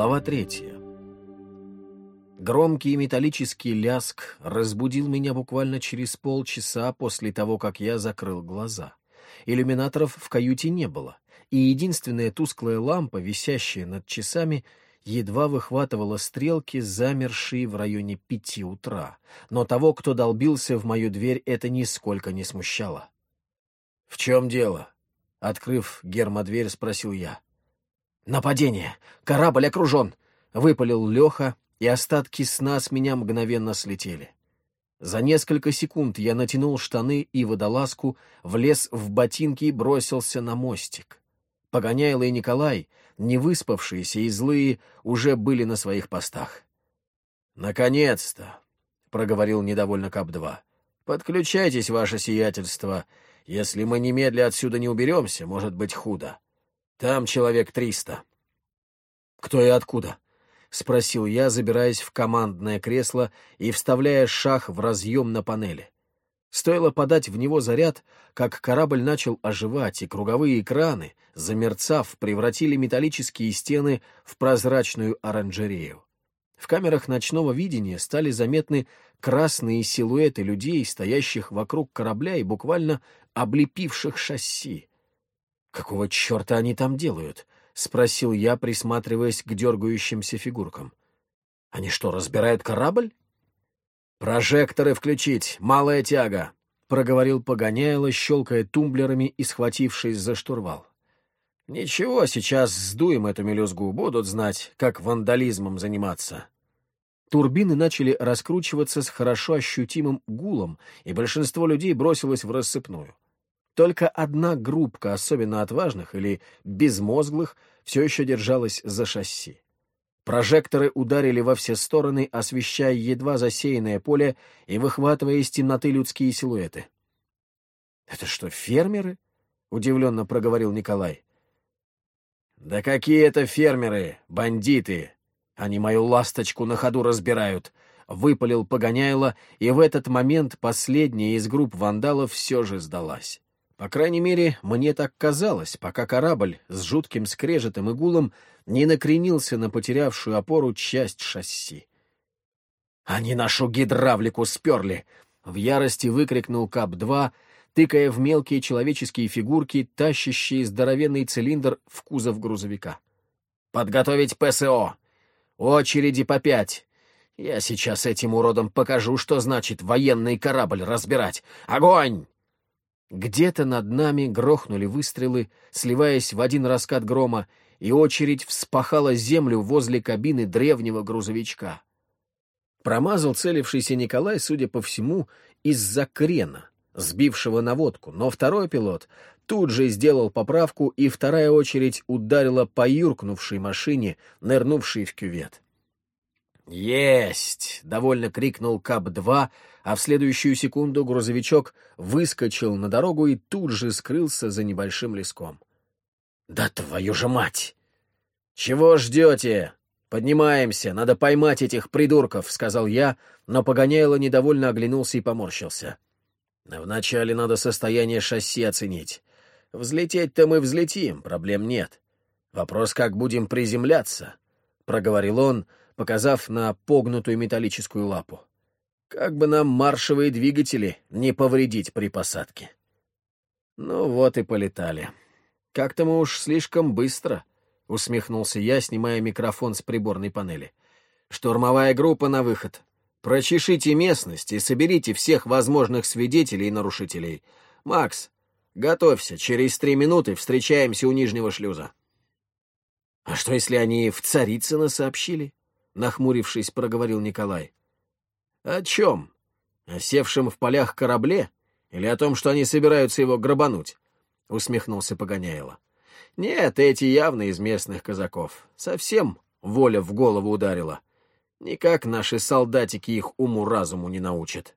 Глава третья. Громкий металлический ляск разбудил меня буквально через полчаса после того, как я закрыл глаза. Иллюминаторов в каюте не было, и единственная тусклая лампа, висящая над часами, едва выхватывала стрелки, замершие в районе пяти утра. Но того, кто долбился в мою дверь, это нисколько не смущало. «В чем дело?» — открыв гермодверь, спросил я. «Нападение! Корабль окружен!» — выпалил Леха, и остатки сна с меня мгновенно слетели. За несколько секунд я натянул штаны и водолазку, влез в ботинки и бросился на мостик. Погоняйло и Николай, не выспавшиеся и злые, уже были на своих постах. «Наконец-то!» — проговорил недовольно КАП-2. «Подключайтесь, ваше сиятельство. Если мы немедля отсюда не уберемся, может быть худо. Там человек триста. «Кто и откуда?» — спросил я, забираясь в командное кресло и вставляя шах в разъем на панели. Стоило подать в него заряд, как корабль начал оживать, и круговые экраны, замерцав, превратили металлические стены в прозрачную оранжерею. В камерах ночного видения стали заметны красные силуэты людей, стоящих вокруг корабля и буквально облепивших шасси. «Какого черта они там делают?» — спросил я, присматриваясь к дергающимся фигуркам. «Они что, разбирают корабль?» «Прожекторы включить, малая тяга», — проговорил Погоняйло, щелкая тумблерами и схватившись за штурвал. «Ничего, сейчас сдуем эту мелюзгу, будут знать, как вандализмом заниматься». Турбины начали раскручиваться с хорошо ощутимым гулом, и большинство людей бросилось в рассыпную. Только одна группка особенно отважных или безмозглых все еще держалась за шасси. Прожекторы ударили во все стороны, освещая едва засеянное поле и выхватывая из темноты людские силуэты. «Это что, фермеры?» — удивленно проговорил Николай. «Да какие это фермеры, бандиты! Они мою ласточку на ходу разбирают!» — выпалил Погоняйло, и в этот момент последняя из групп вандалов все же сдалась. По крайней мере, мне так казалось, пока корабль с жутким скрежетом и гулом не накренился на потерявшую опору часть шасси. «Они нашу гидравлику сперли!» — в ярости выкрикнул КАП-2, тыкая в мелкие человеческие фигурки, тащащие здоровенный цилиндр в кузов грузовика. «Подготовить ПСО! Очереди по пять! Я сейчас этим уродам покажу, что значит военный корабль разбирать! Огонь!» Где-то над нами грохнули выстрелы, сливаясь в один раскат грома, и очередь вспахала землю возле кабины древнего грузовичка. Промазал целившийся Николай, судя по всему, из-за крена, сбившего наводку, но второй пилот тут же сделал поправку, и вторая очередь ударила по юркнувшей машине, нырнувшей в кювет. «Есть!» — довольно крикнул КАП-2, а в следующую секунду грузовичок выскочил на дорогу и тут же скрылся за небольшим леском. «Да твою же мать!» «Чего ждете? Поднимаемся, надо поймать этих придурков», — сказал я, но Погоняйло недовольно оглянулся и поморщился. «Вначале надо состояние шасси оценить. Взлететь-то мы взлетим, проблем нет. Вопрос, как будем приземляться», — проговорил он, показав на погнутую металлическую лапу. Как бы нам маршевые двигатели не повредить при посадке. Ну вот и полетали. Как-то мы уж слишком быстро, — усмехнулся я, снимая микрофон с приборной панели. Штурмовая группа на выход. Прочешите местность и соберите всех возможных свидетелей и нарушителей. Макс, готовься, через три минуты встречаемся у нижнего шлюза. А что, если они в Царицыно сообщили? — нахмурившись, проговорил Николай. «О чем? О севшем в полях корабле? Или о том, что они собираются его грабануть?» — усмехнулся Погоняйло. «Нет, эти явно из местных казаков. Совсем воля в голову ударила. Никак наши солдатики их уму-разуму не научат».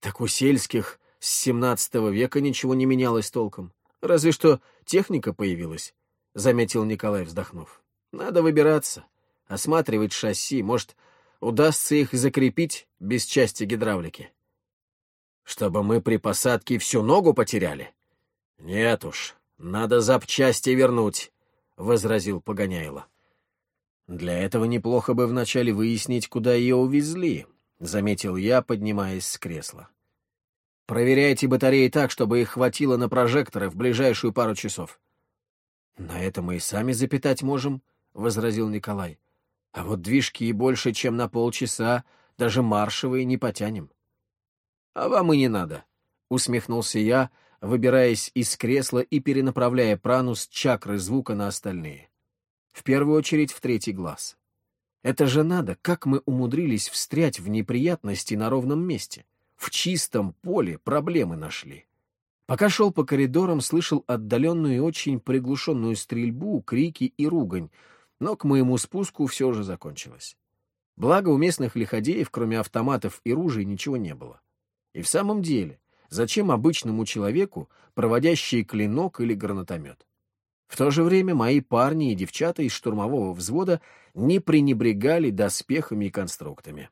«Так у сельских с семнадцатого века ничего не менялось толком. Разве что техника появилась», — заметил Николай, вздохнув. «Надо выбираться, осматривать шасси, может, удастся их закрепить без части гидравлики. Чтобы мы при посадке всю ногу потеряли? Нет уж, надо запчасти вернуть, — возразил Погоняйло. Для этого неплохо бы вначале выяснить, куда ее увезли, — заметил я, поднимаясь с кресла. Проверяйте батареи так, чтобы их хватило на прожекторы в ближайшую пару часов. — На это мы и сами запитать можем, — возразил Николай. — А вот движки больше, чем на полчаса, даже маршевые не потянем. — А вам и не надо, — усмехнулся я, выбираясь из кресла и перенаправляя прану с чакры звука на остальные. В первую очередь в третий глаз. Это же надо, как мы умудрились встрять в неприятности на ровном месте. В чистом поле проблемы нашли. Пока шел по коридорам, слышал отдаленную и очень приглушенную стрельбу, крики и ругань, но к моему спуску все же закончилось. Благо у местных лиходеев, кроме автоматов и ружей, ничего не было. И в самом деле, зачем обычному человеку проводящий клинок или гранатомет? В то же время мои парни и девчата из штурмового взвода не пренебрегали доспехами и конструктами.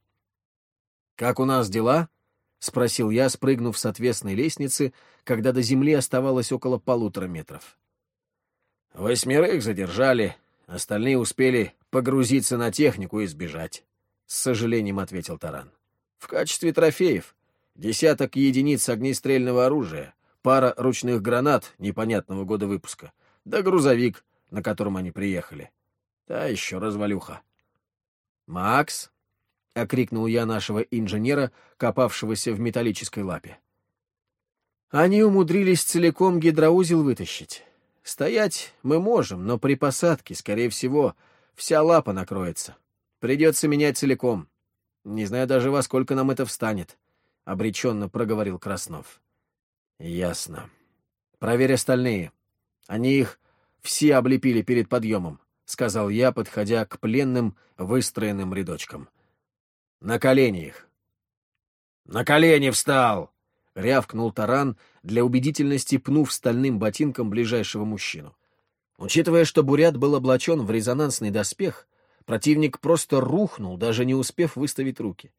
«Как у нас дела?» — спросил я, спрыгнув с отвесной лестницы, когда до земли оставалось около полутора метров. «Восьмерых задержали, остальные успели погрузиться на технику и сбежать», — с сожалением ответил Таран. «В качестве трофеев десяток единиц огнестрельного оружия, пара ручных гранат непонятного года выпуска, да грузовик, на котором они приехали. Та еще развалюха». «Макс», — окрикнул я нашего инженера, копавшегося в металлической лапе. Они умудрились целиком гидроузел вытащить. Стоять мы можем, но при посадке, скорее всего, вся лапа накроется. Придется менять целиком. Не знаю даже, во сколько нам это встанет, — обреченно проговорил Краснов. — Ясно. Проверь остальные. Они их все облепили перед подъемом, — сказал я, подходя к пленным, выстроенным рядочкам. — на колени их. «На колени встал!» — рявкнул таран, для убедительности пнув стальным ботинком ближайшего мужчину. Учитывая, что Бурят был облачен в резонансный доспех, противник просто рухнул, даже не успев выставить руки.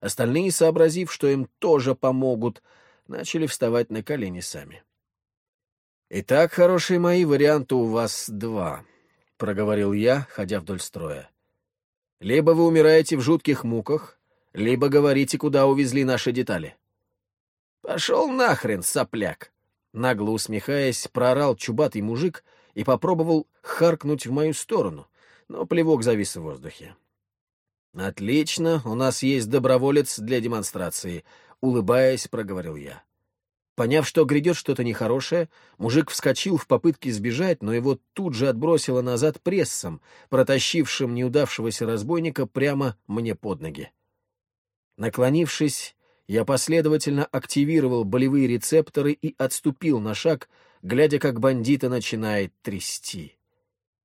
Остальные, сообразив, что им тоже помогут, начали вставать на колени сами. «Итак, хорошие мои, варианты у вас два», — проговорил я, ходя вдоль строя. Либо вы умираете в жутких муках, либо говорите, куда увезли наши детали. «Пошел нахрен, сопляк!» Нагло усмехаясь, проорал чубатый мужик и попробовал харкнуть в мою сторону, но плевок завис в воздухе. «Отлично, у нас есть доброволец для демонстрации», — улыбаясь, проговорил я. Поняв, что грядет что-то нехорошее, мужик вскочил в попытке сбежать, но его тут же отбросило назад прессом, протащившим неудавшегося разбойника прямо мне под ноги. Наклонившись, я последовательно активировал болевые рецепторы и отступил на шаг, глядя, как бандита начинает трясти.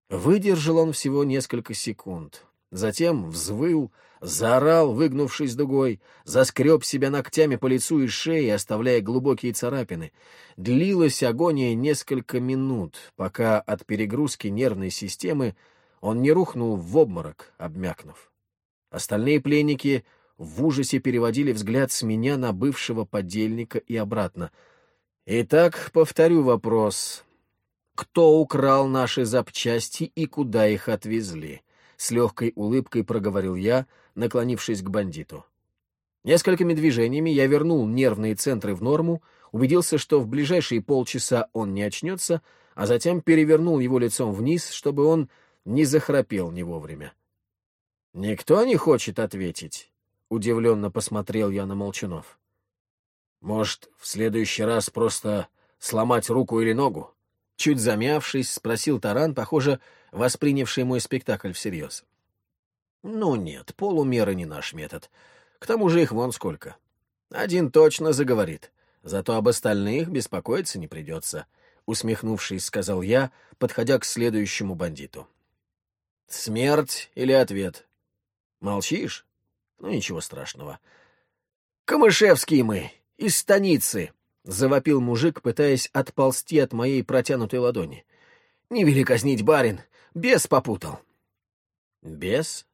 Выдержал он всего несколько секунд. Затем взвыл, заорал, выгнувшись дугой, заскреб себя ногтями по лицу и шее, оставляя глубокие царапины. Длилась агония несколько минут, пока от перегрузки нервной системы он не рухнул в обморок, обмякнув. Остальные пленники в ужасе переводили взгляд с меня на бывшего подельника и обратно. Итак, повторю вопрос. Кто украл наши запчасти и куда их отвезли? — с легкой улыбкой проговорил я, наклонившись к бандиту. Несколькими движениями я вернул нервные центры в норму, убедился, что в ближайшие полчаса он не очнется, а затем перевернул его лицом вниз, чтобы он не захрапел не вовремя. «Никто не хочет ответить?» — удивленно посмотрел я на Молчанов. «Может, в следующий раз просто сломать руку или ногу?» Чуть замявшись, спросил Таран, похоже, воспринявший мой спектакль всерьез. «Ну нет, полумеры не наш метод. К тому же их вон сколько. Один точно заговорит, зато об остальных беспокоиться не придется», — усмехнувшись, сказал я, подходя к следующему бандиту. «Смерть или ответ? Молчишь? Ну, ничего страшного. Камышевские мы, из станицы!» — завопил мужик, пытаясь отползти от моей протянутой ладони. «Не вели казнить, барин! Бес попутал!» «Бес?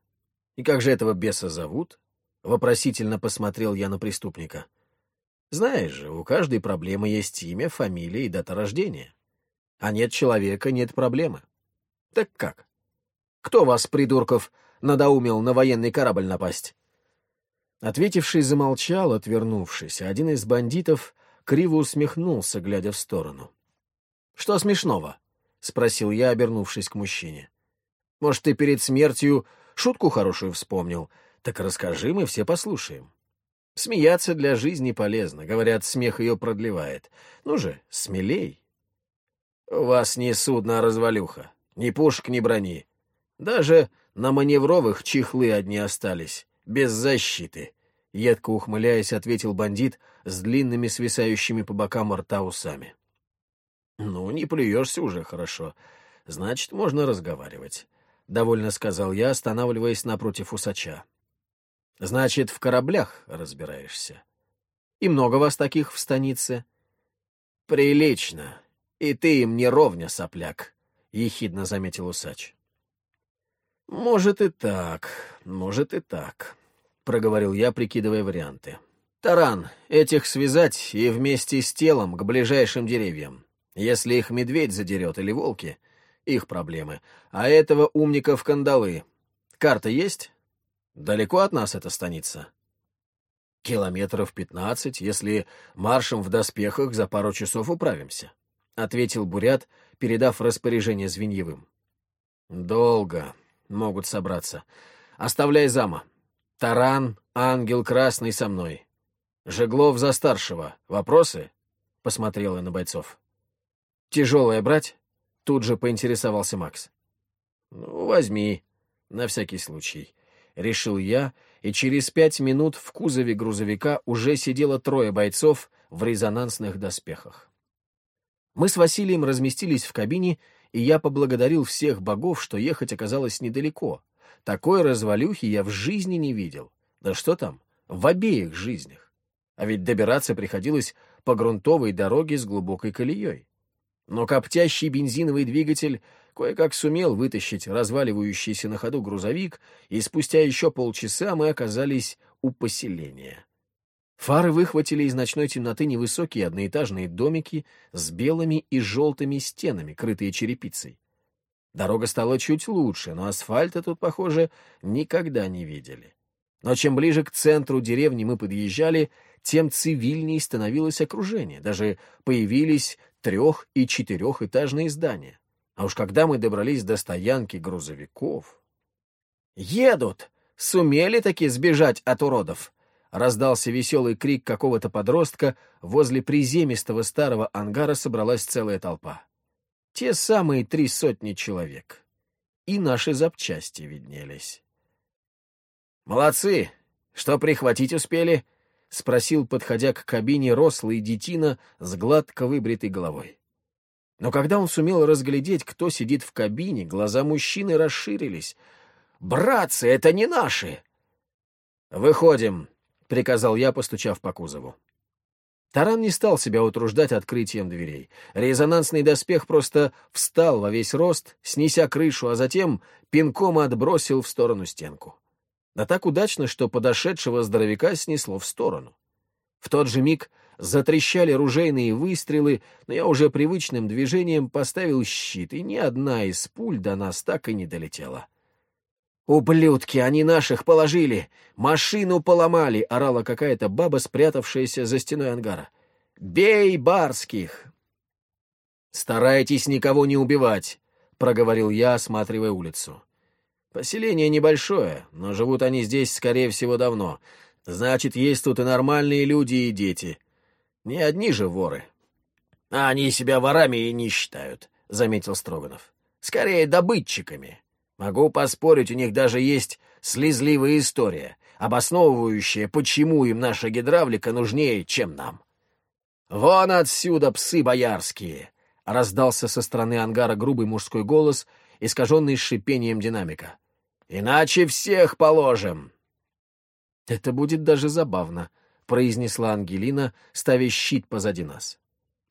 И как же этого беса зовут?» — вопросительно посмотрел я на преступника. «Знаешь же, у каждой проблемы есть имя, фамилия и дата рождения. А нет человека — нет проблемы. Так как?» Кто вас, придурков, надоумил на военный корабль напасть?» Ответивший замолчал, отвернувшись, а один из бандитов криво усмехнулся, глядя в сторону. «Что смешного?» — спросил я, обернувшись к мужчине. «Может, ты перед смертью шутку хорошую вспомнил? Так расскажи, мы все послушаем». Смеяться для жизни полезно. Говорят, смех ее продлевает. Ну же, смелей. У вас не судно, а развалюха. Ни пушек, ни брони. Даже на маневровых чехлы одни остались, без защиты. Едко ухмыляясь, ответил бандит с длинными свисающими по бокам рта усами. «Ну, не плюешься уже хорошо. Значит, можно разговаривать», — довольно сказал я, останавливаясь напротив усача. Значит, в кораблях разбираешься. И много вас таких в станице? Прилично. И ты им не ровня, сопляк, — ехидно заметил усач. Может и так, может и так, — проговорил я, прикидывая варианты. Таран, этих связать и вместе с телом к ближайшим деревьям. Если их медведь задерет или волки, их проблемы. А этого умника в кандалы. Карта есть? Далеко от нас эта станица? Километров пятнадцать, если маршем в доспехах за пару часов управимся, — ответил Бурят, передав распоряжение Звеньевым. Долго могут собраться. Оставляй зама. Таран, ангел красный со мной. Жеглов за старшего. Вопросы? — посмотрел я на бойцов. Тяжелое брать? Тут же поинтересовался Макс. Ну, возьми, на всякий случай. — решил я, и через пять минут в кузове грузовика уже сидело трое бойцов в резонансных доспехах. Мы с Василием разместились в кабине, и я поблагодарил всех богов, что ехать оказалось недалеко. Такой развалюхи я в жизни не видел. Да что там, в обеих жизнях. А ведь добираться приходилось по грунтовой дороге с глубокой колеей. Но коптящий бензиновый двигатель кое-как сумел вытащить разваливающийся на ходу грузовик, и спустя еще полчаса мы оказались у поселения. Фары выхватили из ночной темноты невысокие одноэтажные домики с белыми и желтыми стенами, крытые черепицей. Дорога стала чуть лучше, но асфальта тут, похоже, никогда не видели. Но чем ближе к центру деревни мы подъезжали, тем цивильнее становилось окружение. Даже появились трех- и четырехэтажные здания. А уж когда мы добрались до стоянки грузовиков... «Едут! Сумели таки сбежать от уродов!» Раздался веселый крик какого-то подростка, возле приземистого старого ангара собралась целая толпа. Те самые три сотни человек. И наши запчасти виднелись. «Молодцы! Что прихватить успели?» — спросил, подходя к кабине рослый детина с гладко выбритой головой. Но когда он сумел разглядеть, кто сидит в кабине, глаза мужчины расширились. «Братцы, это не наши!» «Выходим», — приказал я, постучав по кузову. Таран не стал себя утруждать открытием дверей. Резонансный доспех просто встал во весь рост, снеся крышу, а затем пинком отбросил в сторону стенку. Да так удачно, что подошедшего здоровяка снесло в сторону. В тот же миг Затрещали ружейные выстрелы, но я уже привычным движением поставил щит, и ни одна из пуль до нас так и не долетела. «Ублюдки, они наших положили! Машину поломали!» — орала какая-то баба, спрятавшаяся за стеной ангара. «Бей барских!» «Старайтесь никого не убивать», — проговорил я, осматривая улицу. «Поселение небольшое, но живут они здесь, скорее всего, давно. Значит, есть тут и нормальные люди, и дети. Не одни же воры. А они себя ворами и не считают, — заметил Строганов. Скорее, добытчиками. Могу поспорить, у них даже есть слезливая история, обосновывающая, почему им наша гидравлика нужнее, чем нам. «Вон отсюда, псы боярские!» — раздался со стороны ангара грубый мужской голос, искаженный шипением динамика. «Иначе всех положим!» «Это будет даже забавно», произнесла Ангелина, ставя щит позади нас.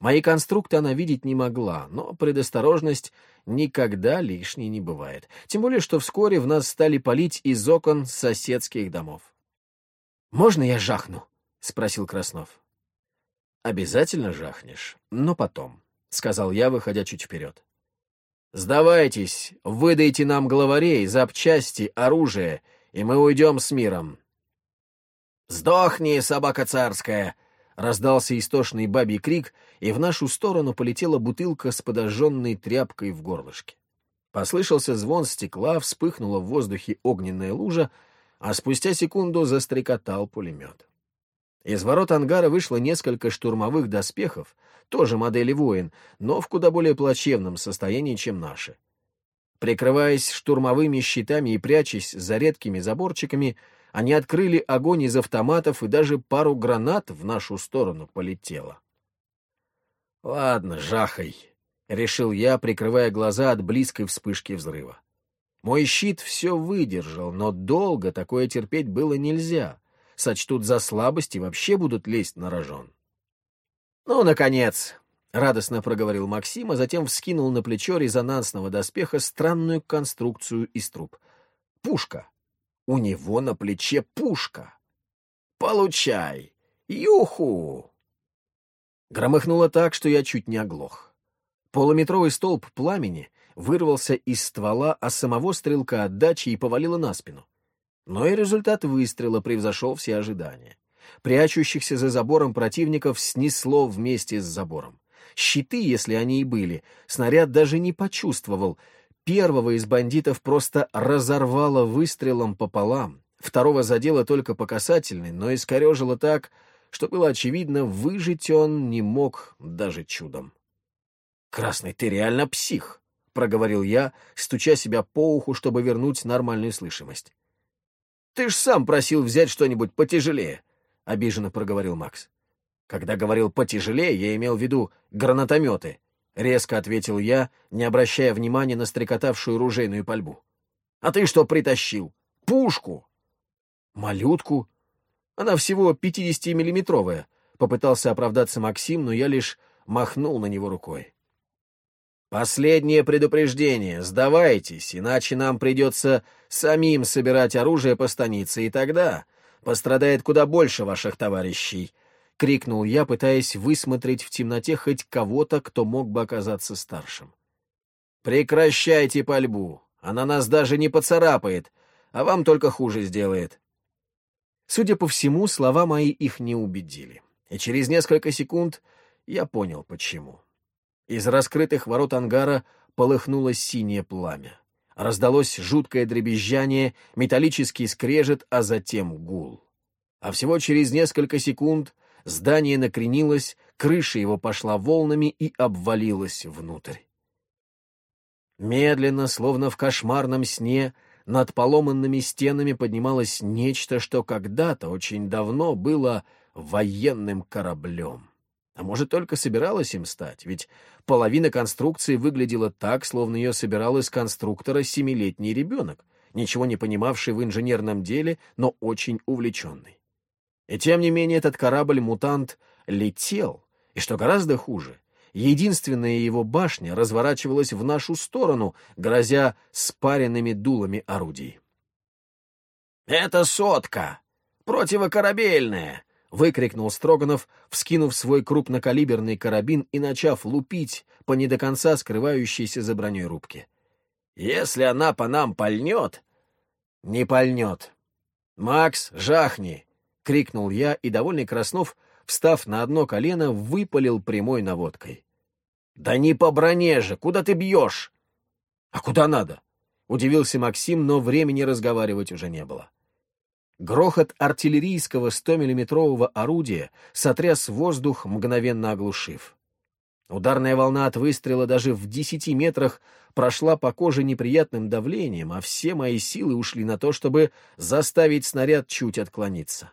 Мои конструкты она видеть не могла, но предосторожность никогда лишней не бывает. Тем более, что вскоре в нас стали палить из окон соседских домов. «Можно я жахну?» — спросил Краснов. «Обязательно жахнешь, но потом», — сказал я, выходя чуть вперед. Сдавайтесь, выдайте нам главарей, запчасти, оружие, и мы уйдем с миром. «Сдохни, собака царская!» — раздался истошный бабий крик, и в нашу сторону полетела бутылка с подожженной тряпкой в горлышке. Послышался звон стекла, вспыхнула в воздухе огненная лужа, а спустя секунду застрекотал пулемет. Из ворот ангара вышло несколько штурмовых доспехов, тоже модели воин, но в куда более плачевном состоянии, чем наши. Прикрываясь штурмовыми щитами и прячась за редкими заборчиками, они открыли огонь из автоматов, и даже пару гранат в нашу сторону полетело. «Ладно, жахай», — решил я, прикрывая глаза от близкой вспышки взрыва. Мой щит все выдержал, но долго такое терпеть было нельзя сочтут за слабость и вообще будут лезть на рожон. «Ну, наконец!» — радостно проговорил Максим, а затем вскинул на плечо резонансного доспеха странную конструкцию из труб. «Пушка! У него на плече пушка! Получай! Юху!» Громыхнуло так, что я чуть не оглох. Полуметровый столб пламени вырвался из ствола, а самого стрелка отдачи и повалило на спину. Но и результат выстрела превзошел все ожидания. Прячущихся за забором противников снесло вместе с забором. Щиты, если они и были, снаряд даже не почувствовал. Первого из бандитов просто разорвало выстрелом пополам, второго задело только по касательной, но искорежило так, что было очевидно, выжить он не мог даже чудом. «Красный, ты реально псих!» — проговорил я, стуча себя по уху, чтобы вернуть нормальную слышимость. Ты ж сам просил взять что-нибудь потяжелее, — обиженно проговорил Макс. Когда говорил «потяжелее», я имел в виду гранатометы, — резко ответил я, не обращая внимания на стрекотавшую ружейную пальбу. А ты что притащил? Пушку? Малютку? Она всего пятидесятимиллиметровая, — попытался оправдаться Максим, но я лишь махнул на него рукой. «Последнее предупреждение. Сдавайтесь, иначе нам придется самим собирать оружие по станице, и тогда пострадает куда больше ваших товарищей», — крикнул я, пытаясь высмотреть в темноте хоть кого-то, кто мог бы оказаться старшим. «Прекращайте пальбу. Она нас даже не поцарапает, а вам только хуже сделает». Судя по всему, слова мои их не убедили, и через несколько секунд я понял, почему. Из раскрытых ворот ангара полыхнуло синее пламя. Раздалось жуткое дребезжание, металлический скрежет, а затем гул. А всего через несколько секунд здание накренилось, крыша его пошла волнами и обвалилась внутрь. Медленно, словно в кошмарном сне, над поломанными стенами поднималось нечто, что когда-то, очень давно, было военным кораблем. А может, только собиралась им стать, ведь половина конструкции выглядела так, словно ее собирал из конструктора семилетний ребенок, ничего не понимавший в инженерном деле, но очень увлеченный. И тем не менее этот корабль-мутант летел, и что гораздо хуже, единственная его башня разворачивалась в нашу сторону, грозя спаренными дулами орудий. «Это сотка! Противокорабельная!» — выкрикнул Строганов, вскинув свой крупнокалиберный карабин и начав лупить по не до конца скрывающейся за броней рубке. «Если она по нам пальнет...» «Не пальнет!» «Макс, жахни!» — крикнул я, и довольный Краснов, встав на одно колено, выпалил прямой наводкой. «Да не по броне же! Куда ты бьешь?» «А куда надо?» — удивился Максим, но времени разговаривать уже не было. Грохот артиллерийского 100-миллиметрового орудия сотряс воздух, мгновенно оглушив. Ударная волна от выстрела даже в десяти метрах прошла по коже неприятным давлением, а все мои силы ушли на то, чтобы заставить снаряд чуть отклониться.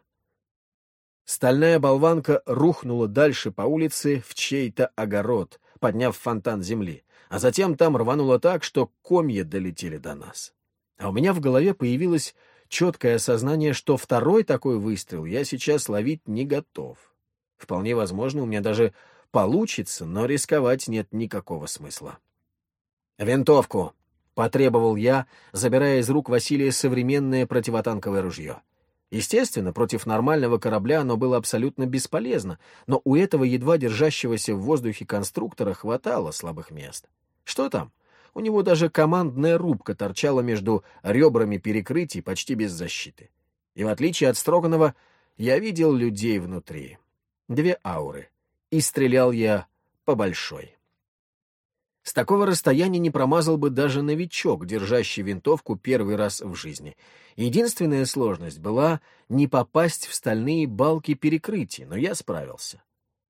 Стальная болванка рухнула дальше по улице в чей-то огород, подняв фонтан земли, а затем там рвануло так, что комья долетели до нас. А у меня в голове появилась четкое осознание, что второй такой выстрел я сейчас ловить не готов. Вполне возможно, у меня даже получится, но рисковать нет никакого смысла. «Винтовку!» — потребовал я, забирая из рук Василия современное противотанковое ружье. Естественно, против нормального корабля оно было абсолютно бесполезно, но у этого едва держащегося в воздухе конструктора хватало слабых мест. Что там? У него даже командная рубка торчала между ребрами перекрытий почти без защиты. И в отличие от Строганова, я видел людей внутри. Две ауры. И стрелял я по большой. С такого расстояния не промазал бы даже новичок, держащий винтовку первый раз в жизни. Единственная сложность была не попасть в стальные балки перекрытий, но я справился.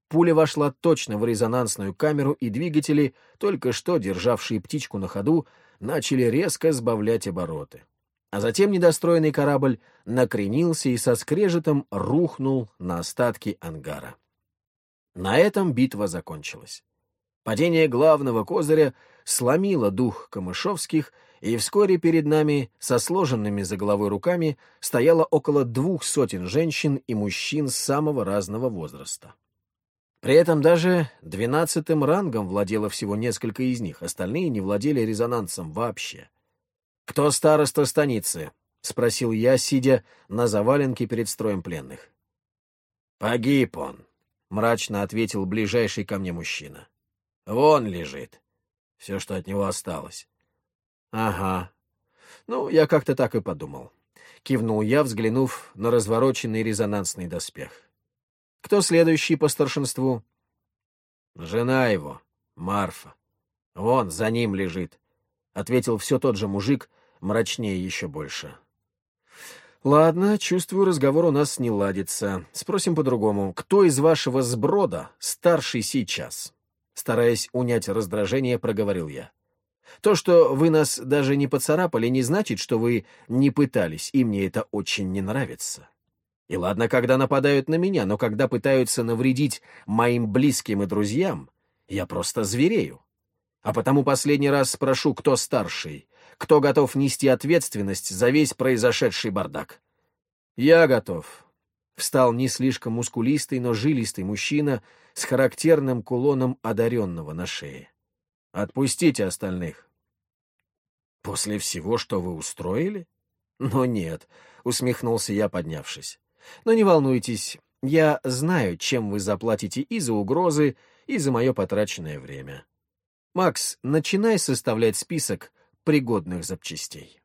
Пуля вошла точно в резонансную камеру, и двигатели, только что державшие птичку на ходу, начали резко сбавлять обороты. А затем недостроенный корабль накренился и со скрежетом рухнул на остатки ангара. На этом битва закончилась. Падение главного козыря сломило дух Камышовских, и вскоре перед нами со сложенными за головой руками стояло около двух сотен женщин и мужчин самого разного возраста. При этом даже двенадцатым рангом владело всего несколько из них, остальные не владели резонансом вообще. «Кто староста станицы?» — спросил я, сидя на заваленке перед строем пленных. «Погиб он», — мрачно ответил ближайший ко мне мужчина. Вон лежит. Все, что от него осталось. Ага. Ну, я как-то так и подумал. Кивнул я, взглянув на развороченный резонансный доспех. Кто следующий по старшинству? Жена его, Марфа. Вон, за ним лежит. Ответил все тот же мужик, мрачнее еще больше. Ладно, чувствую, разговор у нас не ладится. Спросим по-другому. Кто из вашего сброда старший сейчас? Стараясь унять раздражение, проговорил я. То, что вы нас даже не поцарапали, не значит, что вы не пытались, и мне это очень не нравится. И ладно, когда нападают на меня, но когда пытаются навредить моим близким и друзьям, я просто зверею. А потому последний раз спрошу, кто старший, кто готов нести ответственность за весь произошедший бардак. Я готов, встал не слишком мускулистый, но жилистый мужчина с характерным кулоном одаренного на шее. «Отпустите остальных». «После всего, что вы устроили?» «Но нет», — усмехнулся я, поднявшись. «Но не волнуйтесь, я знаю, чем вы заплатите и за угрозы, и за мое потраченное время. Макс, начинай составлять список пригодных запчастей».